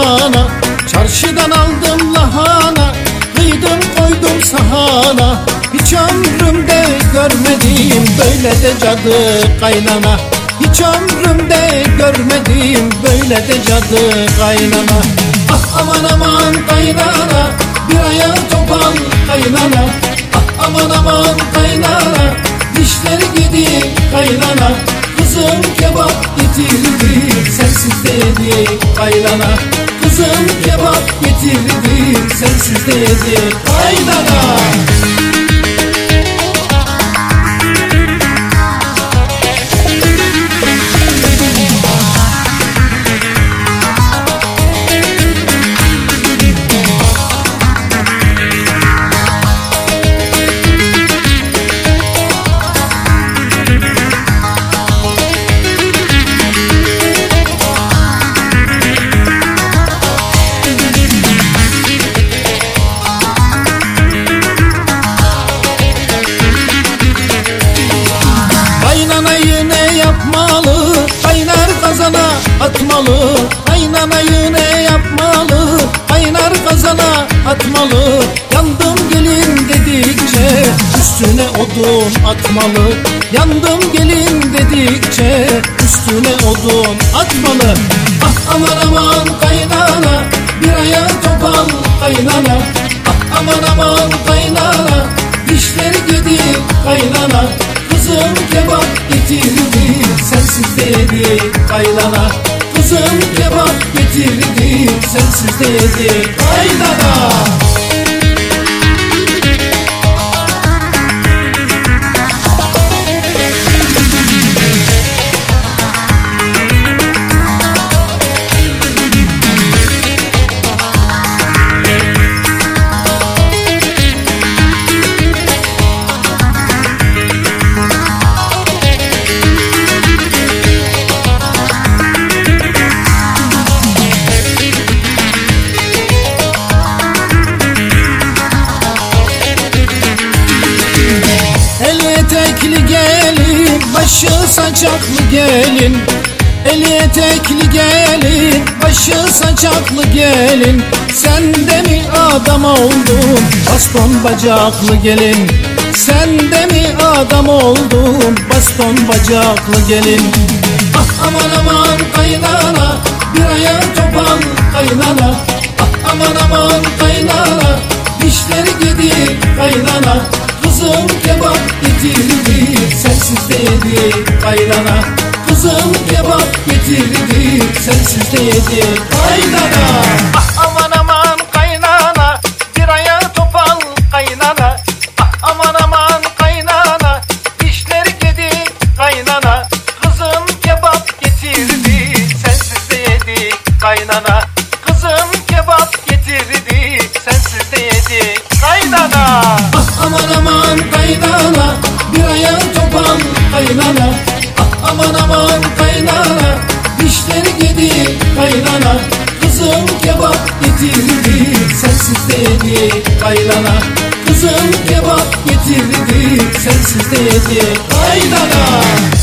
cana Çarşıdan aldım lahana Kıydım koydum sahana. Hiç ömrümde görmedim Böyle de cadı kaynana. Hiç ömrümde görmedim Böyle de cadı kaynana. Ah aman aman kaynana Bir aya topal kaynana. Ah aman aman kaynana Dişleri gidi kaynana. Kızım kebap getirdi Sensiz dedi kaynana. Kızım kebap getirdi sensiz dedi kaynana Kaynanayı atmalı. Kaynanayı ne yapmalı? Kaynar kazana atmalı. Yandım gelin dedikçe üstüne odun atmalı. Yandım gelin dedikçe üstüne odun atmalı. Ah aman aman kaynana bir aya topal kaynana. Ah aman aman kaynana dişleri gidip kaynana. Kızım kebap getirdi sensiz dedi kaynana Kızım kebap getirdi sensiz dedi. Kaynana El etekli gelin, başı saçaklı gelin? El etekli gelin, başı saçaklı gelin? Sen de mi adam oldun, baston bacaklı gelin? Sen de mi adam oldun, baston bacaklı gelin? Ah aman aman kaynana, bir aya topan kaynana. Ah aman aman kaynana, dişleri gidip kaynana Kızım kebap getirdi sensiz dedi kaynana. Kızım kebap getirdi sensiz dedi kaynana. Ah aman aman kaynana. Bir aya topal kaynana. Ah aman aman kaynana. Dişleri kedi kaynana aman kaynana dişleri gidi kaynana. Kızım kebap getirdi sensiz dedi kaynana. Kızım kebap getirdi sensiz dedi kaynana